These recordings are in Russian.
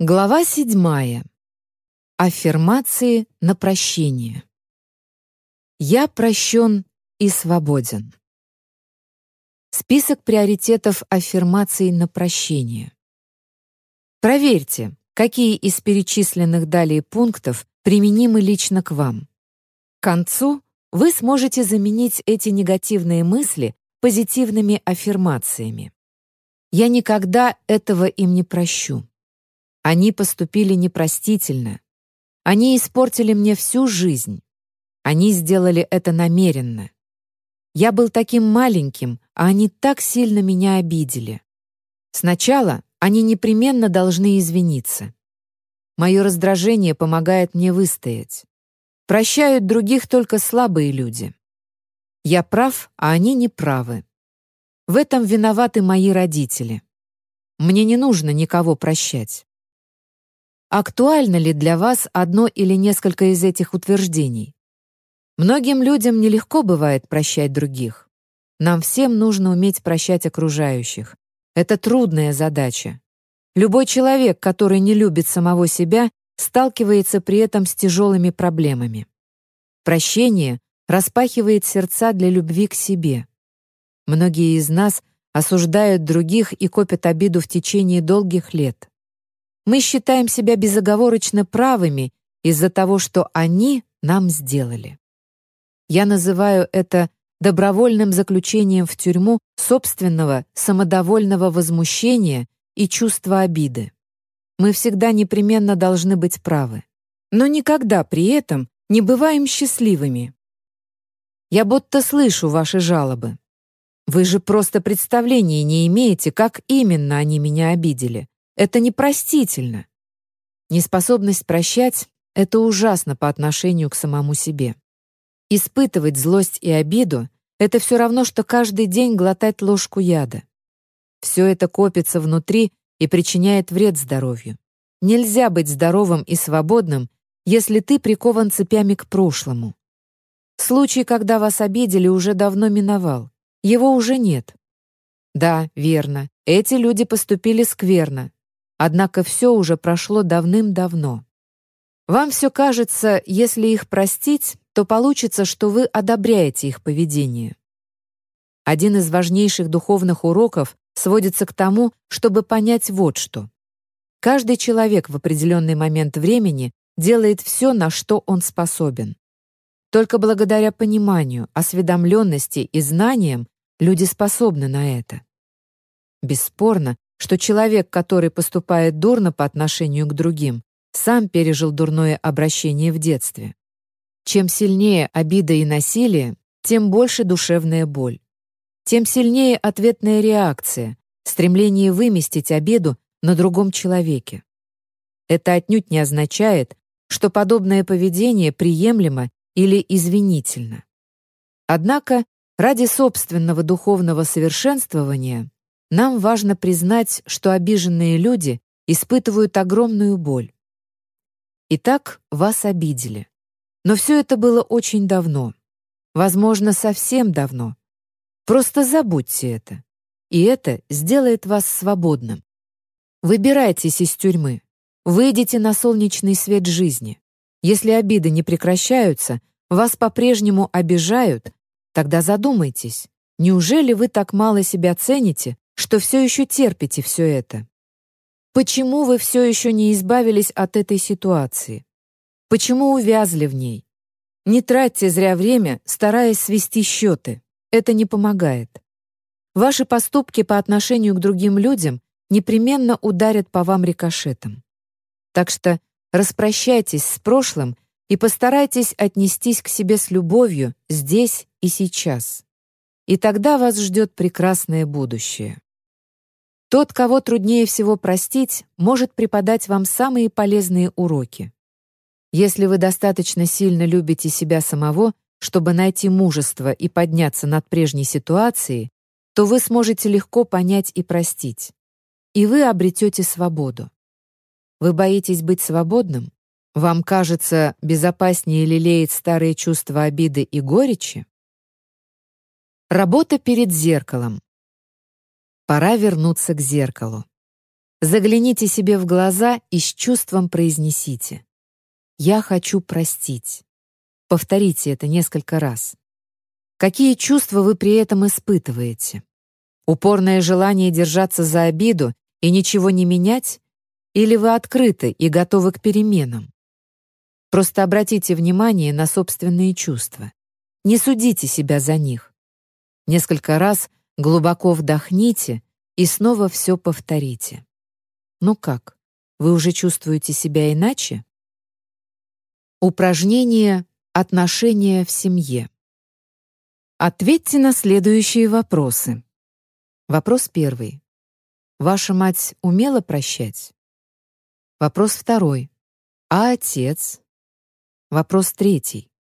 Глава седьмая. Аффирмации на прощение. Я прощен и свободен. Список приоритетов аффирмаций на прощение. Проверьте, какие из перечисленных далее пунктов применимы лично к вам. К концу вы сможете заменить эти негативные мысли позитивными аффирмациями. Я никогда этого им не прощу. Они поступили непростительно. Они испортили мне всю жизнь. Они сделали это намеренно. Я был таким маленьким, а они так сильно меня обидели. Сначала они непременно должны извиниться. Мое раздражение помогает мне выстоять. Прощают других только слабые люди. Я прав, а они не правы. В этом виноваты мои родители. Мне не нужно никого прощать. Актуально ли для вас одно или несколько из этих утверждений? Многим людям нелегко бывает прощать других. Нам всем нужно уметь прощать окружающих. Это трудная задача. Любой человек, который не любит самого себя, сталкивается при этом с тяжелыми проблемами. Прощение распахивает сердца для любви к себе. Многие из нас осуждают других и копят обиду в течение долгих лет. Мы считаем себя безоговорочно правыми из-за того, что они нам сделали. Я называю это добровольным заключением в тюрьму собственного самодовольного возмущения и чувства обиды. Мы всегда непременно должны быть правы, но никогда при этом не бываем счастливыми. Я будто слышу ваши жалобы. Вы же просто представления не имеете, как именно они меня обидели. Это непростительно. Неспособность прощать — это ужасно по отношению к самому себе. Испытывать злость и обиду — это все равно, что каждый день глотать ложку яда. Все это копится внутри и причиняет вред здоровью. Нельзя быть здоровым и свободным, если ты прикован цепями к прошлому. Случай, когда вас обидели, уже давно миновал. Его уже нет. Да, верно, эти люди поступили скверно, Однако все уже прошло давным-давно. Вам все кажется, если их простить, то получится, что вы одобряете их поведение. Один из важнейших духовных уроков сводится к тому, чтобы понять вот что. Каждый человек в определенный момент времени делает все, на что он способен. Только благодаря пониманию, осведомленности и знаниям люди способны на это. Бесспорно, что человек, который поступает дурно по отношению к другим, сам пережил дурное обращение в детстве. Чем сильнее обида и насилие, тем больше душевная боль. Тем сильнее ответная реакция, стремление выместить обиду на другом человеке. Это отнюдь не означает, что подобное поведение приемлемо или извинительно. Однако, ради собственного духовного совершенствования нам важно признать, что обиженные люди испытывают огромную боль. Итак, вас обидели. Но все это было очень давно. Возможно, совсем давно. Просто забудьте это. И это сделает вас свободным. Выбирайтесь из тюрьмы. Выйдите на солнечный свет жизни. Если обиды не прекращаются, вас по-прежнему обижают, тогда задумайтесь, неужели вы так мало себя цените, что все еще терпите все это? Почему вы все еще не избавились от этой ситуации? Почему увязли в ней? Не тратьте зря время, стараясь свести счеты. Это не помогает. Ваши поступки по отношению к другим людям непременно ударят по вам рикошетом. Так что распрощайтесь с прошлым и постарайтесь отнестись к себе с любовью здесь и сейчас. И тогда вас ждет прекрасное будущее. Тот, кого труднее всего простить, может преподать вам самые полезные уроки. Если вы достаточно сильно любите себя самого, чтобы найти мужество и подняться над прежней ситуацией, то вы сможете легко понять и простить. И вы обретете свободу. Вы боитесь быть свободным? Вам кажется, безопаснее лелеять старые чувства обиды и горечи? Работа перед зеркалом. Пора вернуться к зеркалу. Загляните себе в глаза и с чувством произнесите «Я хочу простить». Повторите это несколько раз. Какие чувства вы при этом испытываете? Упорное желание держаться за обиду и ничего не менять? Или вы открыты и готовы к переменам? Просто обратите внимание на собственные чувства. Не судите себя за них. Несколько раз глубоко вдохните и снова все повторите. Ну как, вы уже чувствуете себя иначе? Упражнение «Отношения в семье». Ответьте на следующие вопросы. Вопрос первый. Ваша мать умела прощать? Вопрос второй. А отец? Вопрос третий.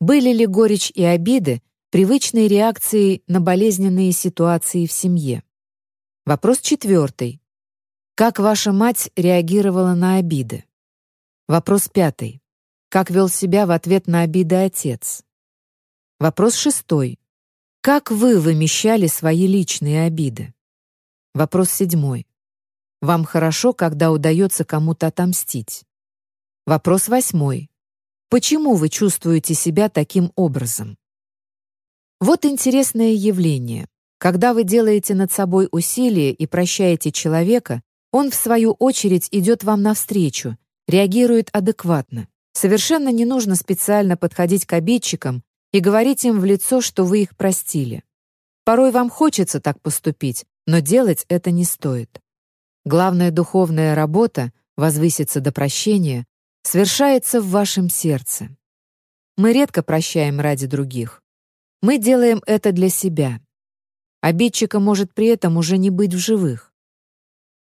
Были ли горечь и обиды привычной реакцией на болезненные ситуации в семье? Вопрос четвертый. Как ваша мать реагировала на обиды? Вопрос пятый. Как вел себя в ответ на обиды отец? Вопрос шестой. Как вы вымещали свои личные обиды? Вопрос седьмой. Вам хорошо, когда удается кому-то отомстить? Вопрос восьмой. Почему вы чувствуете себя таким образом? Вот интересное явление. Когда вы делаете над собой усилие и прощаете человека, он, в свою очередь, идет вам навстречу, реагирует адекватно. Совершенно не нужно специально подходить к обидчикам и говорить им в лицо, что вы их простили. Порой вам хочется так поступить, но делать это не стоит. Главная духовная работа — возвыситься до прощения совершается в вашем сердце. Мы редко прощаем ради других. Мы делаем это для себя. Обидчика может при этом уже не быть в живых.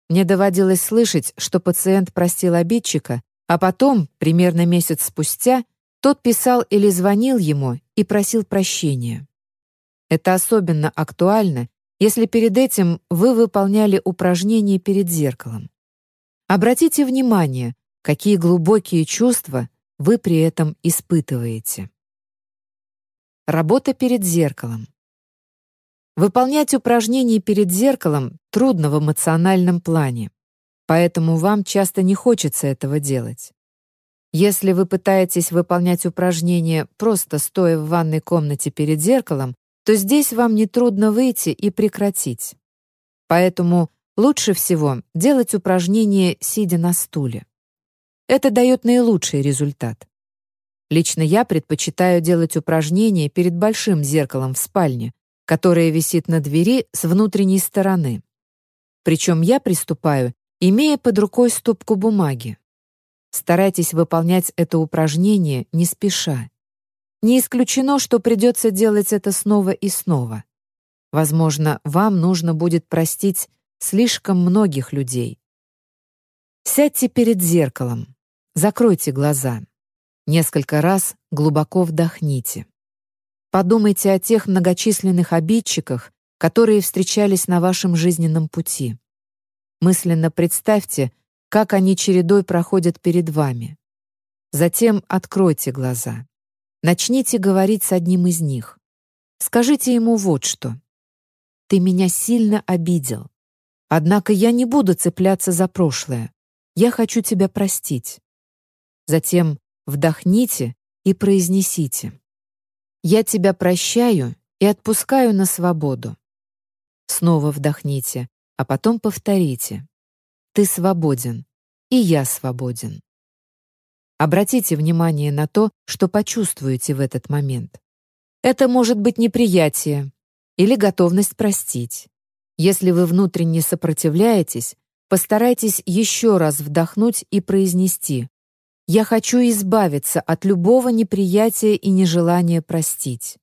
Мне доводилось слышать, что пациент простил обидчика, а потом, примерно месяц спустя, тот писал или звонил ему и просил прощения. Это особенно актуально, если перед этим вы выполняли упражнение перед зеркалом. Обратите внимание, какие глубокие чувства вы при этом испытываете. Работа перед зеркалом. Выполнять упражнения перед зеркалом трудно в эмоциональном плане, поэтому вам часто не хочется этого делать. Если вы пытаетесь выполнять упражнения просто стоя в ванной комнате перед зеркалом, то здесь вам нетрудно выйти и прекратить. Поэтому лучше всего делать упражнения, сидя на стуле. Это дает наилучший результат. Лично я предпочитаю делать упражнения перед большим зеркалом в спальне, которое висит на двери с внутренней стороны. Причем я приступаю, имея под рукой стопку бумаги. Старайтесь выполнять это упражнение не спеша. Не исключено, что придется делать это снова и снова. Возможно, вам нужно будет простить слишком многих людей. Сядьте перед зеркалом. Закройте глаза. Несколько раз глубоко вдохните. Подумайте о тех многочисленных обидчиках, которые встречались на вашем жизненном пути. Мысленно представьте, как они чередой проходят перед вами. Затем откройте глаза. Начните говорить с одним из них. Скажите ему вот что. «Ты меня сильно обидел. Однако я не буду цепляться за прошлое. Я хочу тебя простить. Затем вдохните и произнесите. «Я тебя прощаю и отпускаю на свободу». Снова вдохните, а потом повторите. «Ты свободен, и я свободен». Обратите внимание на то, что почувствуете в этот момент. Это может быть неприятие или готовность простить. Если вы внутренне сопротивляетесь, постарайтесь еще раз вдохнуть и произнести я хочу избавиться от любого неприятия и нежелания простить.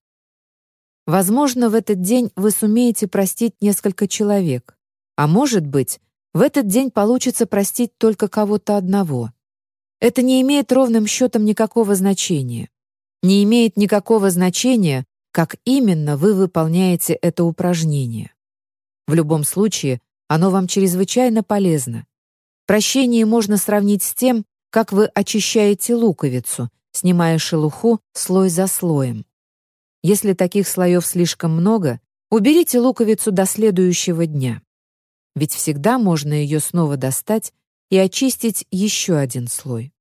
Возможно, в этот день вы сумеете простить несколько человек, а может быть, в этот день получится простить только кого-то одного. Это не имеет ровным счетом никакого значения. Не имеет никакого значения, как именно вы выполняете это упражнение. В любом случае, оно вам чрезвычайно полезно. Прощение можно сравнить с тем, как вы очищаете луковицу, снимая шелуху слой за слоем. Если таких слоев слишком много, уберите луковицу до следующего дня. ведь всегда можно ее снова достать и очистить еще один слой.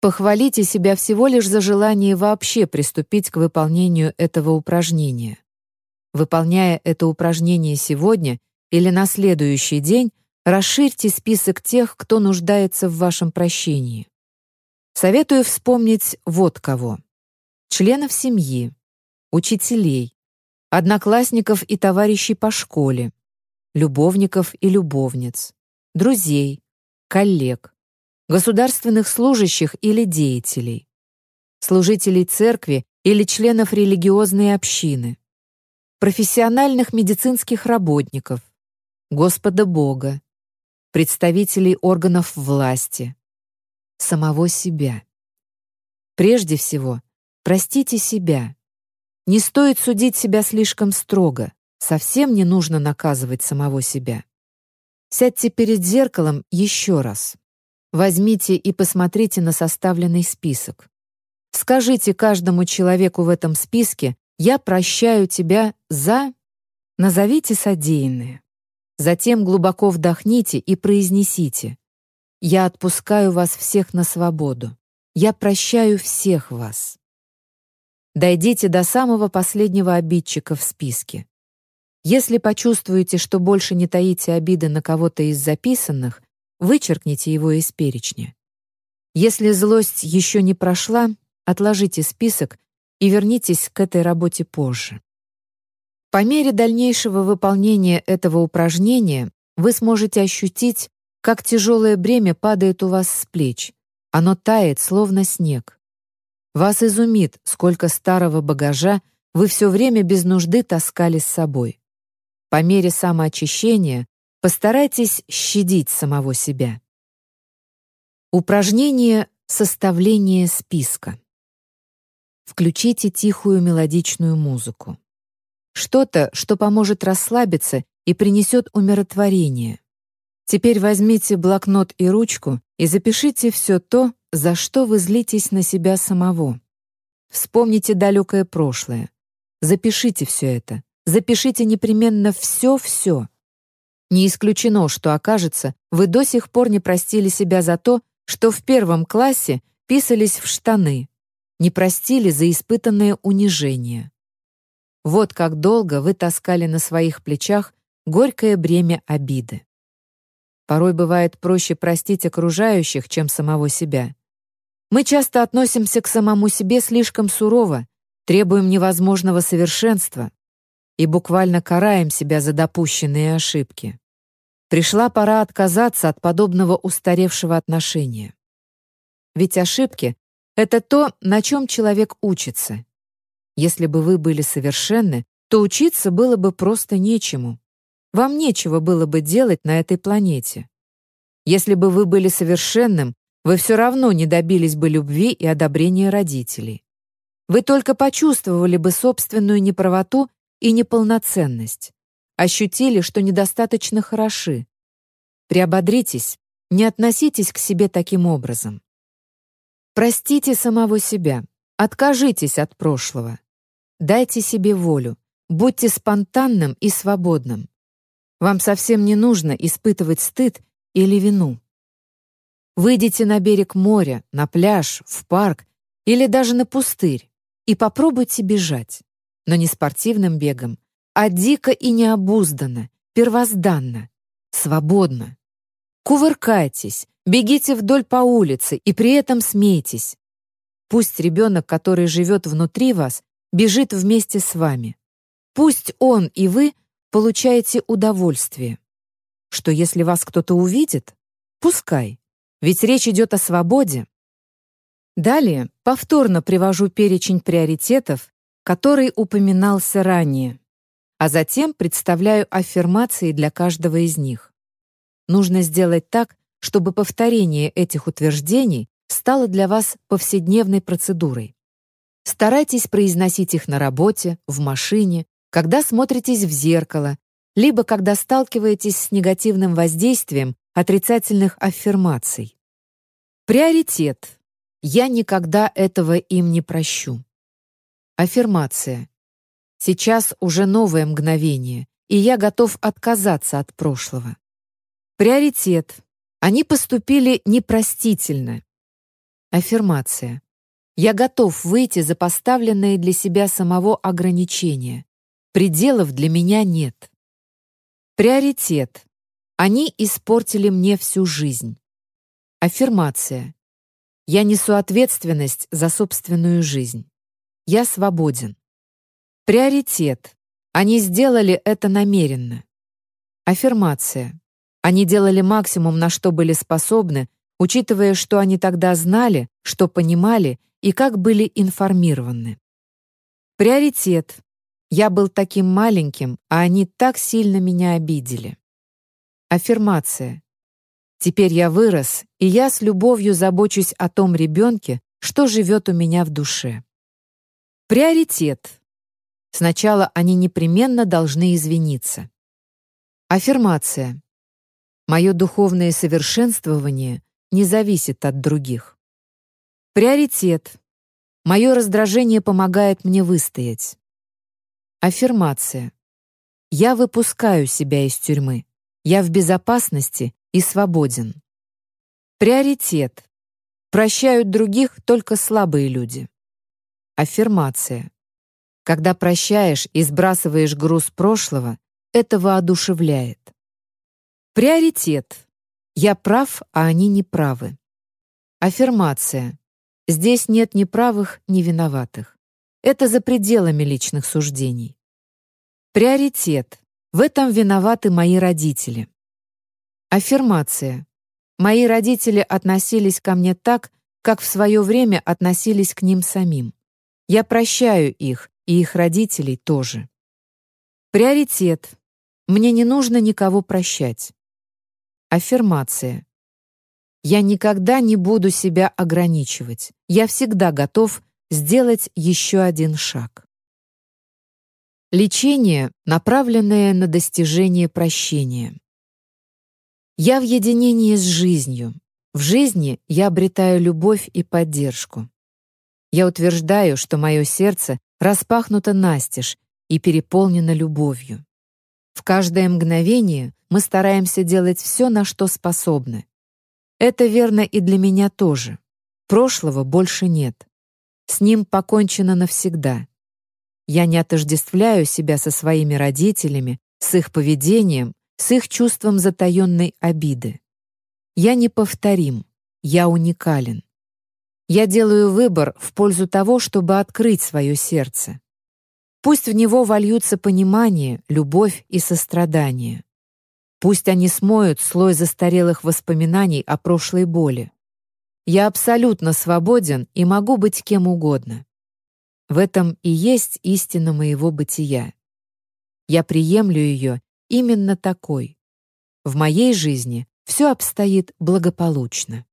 Похвалите себя всего лишь за желание вообще приступить к выполнению этого упражнения. Выполняя это упражнение сегодня или на следующий день, расширьте список тех, кто нуждается в вашем прощении. Советую вспомнить вот кого. Членов семьи, учителей, одноклассников и товарищей по школе, любовников и любовниц, друзей, коллег, государственных служащих или деятелей, служителей церкви или членов религиозной общины, профессиональных медицинских работников, Господа Бога, представителей органов власти, самого себя. Прежде всего, простите себя. Не стоит судить себя слишком строго, совсем не нужно наказывать самого себя. Сядьте перед зеркалом еще раз. Возьмите и посмотрите на составленный список. Скажите каждому человеку в этом списке «Я прощаю тебя за...» Назовите содеянное. Затем глубоко вдохните и произнесите «Я отпускаю вас всех на свободу. Я прощаю всех вас». Дойдите до самого последнего обидчика в списке. Если почувствуете, что больше не таите обиды на кого-то из записанных, вычеркните его из перечня. Если злость еще не прошла, отложите список и вернитесь к этой работе позже. По мере дальнейшего выполнения этого упражнения вы сможете ощутить, как тяжелое бремя падает у вас с плеч. Оно тает, словно снег. Вас изумит, сколько старого багажа вы все время без нужды таскали с собой. По мере самоочищения Постарайтесь щадить самого себя. Упражнение «Составление списка». Включите тихую мелодичную музыку. Что-то, что поможет расслабиться и принесет умиротворение. Теперь возьмите блокнот и ручку и запишите все то, за что вы злитесь на себя самого. Вспомните далекое прошлое. Запишите все это. Запишите непременно все-все. Не исключено, что окажется, вы до сих пор не простили себя за то, что в первом классе писались в штаны, не простили за испытанное унижение. Вот как долго вы таскали на своих плечах горькое бремя обиды. Порой бывает проще простить окружающих, чем самого себя. Мы часто относимся к самому себе слишком сурово, требуем невозможного совершенства, и буквально караем себя за допущенные ошибки. Пришла пора отказаться от подобного устаревшего отношения. Ведь ошибки — это то, на чем человек учится. Если бы вы были совершенны, то учиться было бы просто нечему. Вам нечего было бы делать на этой планете. Если бы вы были совершенным, вы все равно не добились бы любви и одобрения родителей. Вы только почувствовали бы собственную неправоту и неполноценность. Ощутили, что недостаточно хороши. Приободритесь, не относитесь к себе таким образом. Простите самого себя, откажитесь от прошлого. Дайте себе волю, будьте спонтанным и свободным. Вам совсем не нужно испытывать стыд или вину. Выйдите на берег моря, на пляж, в парк или даже на пустырь и попробуйте бежать но не спортивным бегом, а дико и необузданно, первозданно, свободно. Кувыркайтесь, бегите вдоль по улице и при этом смейтесь. Пусть ребенок, который живет внутри вас, бежит вместе с вами. Пусть он и вы получаете удовольствие. Что если вас кто-то увидит? Пускай. Ведь речь идет о свободе. Далее повторно привожу перечень приоритетов, который упоминался ранее, а затем представляю аффирмации для каждого из них. Нужно сделать так, чтобы повторение этих утверждений стало для вас повседневной процедурой. Старайтесь произносить их на работе, в машине, когда смотритесь в зеркало, либо когда сталкиваетесь с негативным воздействием отрицательных аффирмаций. Приоритет. Я никогда этого им не прощу. Аффирмация. Сейчас уже новое мгновение, и я готов отказаться от прошлого. Приоритет. Они поступили непростительно. Аффирмация. Я готов выйти за поставленные для себя самого ограничения. Пределов для меня нет. Приоритет. Они испортили мне всю жизнь. Аффирмация. Я несу ответственность за собственную жизнь. Я свободен. Приоритет. Они сделали это намеренно. Аффирмация. Они делали максимум, на что были способны, учитывая, что они тогда знали, что понимали и как были информированы. Приоритет. Я был таким маленьким, а они так сильно меня обидели. Аффирмация. Теперь я вырос, и я с любовью забочусь о том ребенке, что живет у меня в душе. Приоритет. Сначала они непременно должны извиниться. Аффирмация. Мое духовное совершенствование не зависит от других. Приоритет. Мое раздражение помогает мне выстоять. Аффирмация. Я выпускаю себя из тюрьмы. Я в безопасности и свободен. Приоритет. Прощают других только слабые люди. Аффирмация. Когда прощаешь и сбрасываешь груз прошлого, это воодушевляет. Приоритет. Я прав, а они не правы. Аффирмация. Здесь нет ни правых, ни виноватых. Это за пределами личных суждений. Приоритет. В этом виноваты мои родители. Аффирмация. Мои родители относились ко мне так, как в свое время относились к ним самим. Я прощаю их, и их родителей тоже. Приоритет. Мне не нужно никого прощать. Аффирмация. Я никогда не буду себя ограничивать. Я всегда готов сделать еще один шаг. Лечение, направленное на достижение прощения. Я в единении с жизнью. В жизни я обретаю любовь и поддержку. Я утверждаю, что мое сердце распахнуто настежь и переполнено любовью. В каждое мгновение мы стараемся делать все, на что способны. Это верно и для меня тоже. Прошлого больше нет. С ним покончено навсегда. Я не отождествляю себя со своими родителями, с их поведением, с их чувством затаенной обиды. Я неповторим, я уникален. Я делаю выбор в пользу того, чтобы открыть свое сердце. Пусть в него вольются понимание, любовь и сострадание. Пусть они смоют слой застарелых воспоминаний о прошлой боли. Я абсолютно свободен и могу быть кем угодно. В этом и есть истина моего бытия. Я приемлю ее именно такой. В моей жизни все обстоит благополучно.